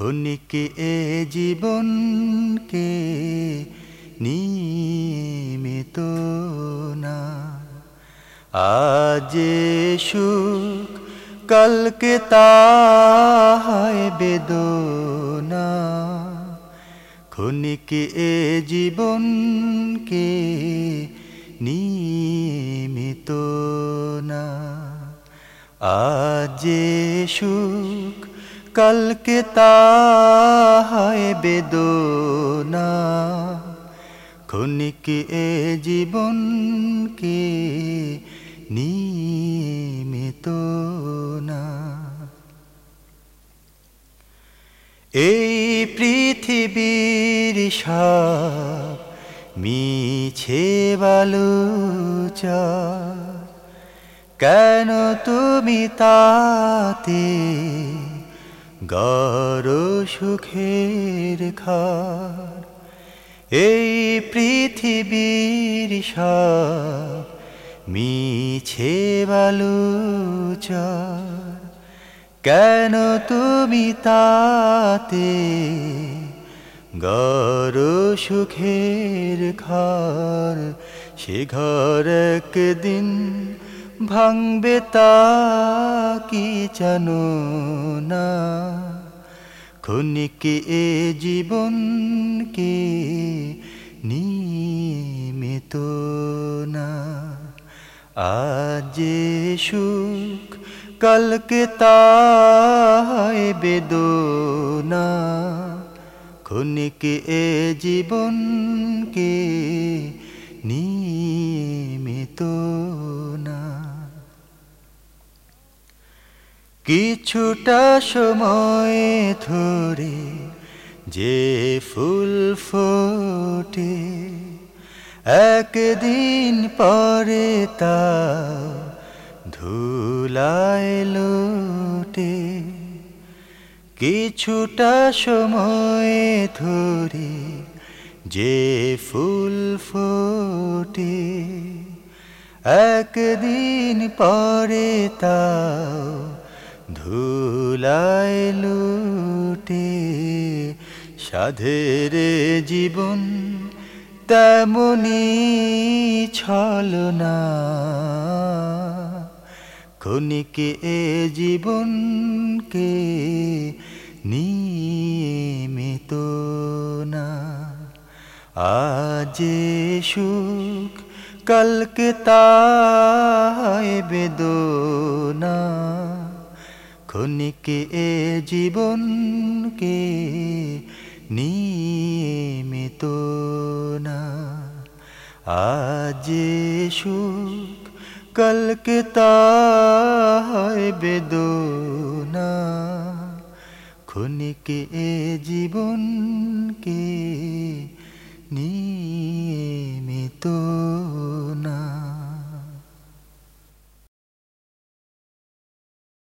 ক্ষণিক এ জীবনকে নিয়মিত না। আজ সুখ, কালকে তাহায় বেদনা। ক্ষণিক এ জীবনকে নিয়মিত না। আজ সুখ কালকে তাহায় বেদনা। ক্ষণিক এ জীবনকে নিয়মিত না এই পৃথিবীর সব মিছে বালুচা। কেন তুমি তাতে গর সুখের খার এই পৃথিবীর সব মিছে বালুচার কেন তুমি তাতে গর সুখের খার সে ঘর একদিন ভাঙবে তা কি জানো না? ক্ষণিক এ জীবনকে নিয়মিত না। আজ সুখ, কালকে তাহায় বেদনা। ক্ষণিক এ জীবনকে নিয়মিত না কিছুটা সময় ধরে যে ফুল ফোটে, একদিন পরে তা ধুলায় লোটে। কিছুটা সময় ধরে যে ফুল ফোটে, একদিন পরে তা ধুলায় লুটে সাধের জীবন তেমনি ছলনা ক্ষণিক এ জীবনকে নিয়মিত না। আজ সুখ, কালকে তাহায় বেদনা। ক্ষণিক এ জীবনকে নিয়মিত না। আজ সুখ কালকে তাহায় বেদনা। ক্ষণিক এ জীবনকে নিয়মিত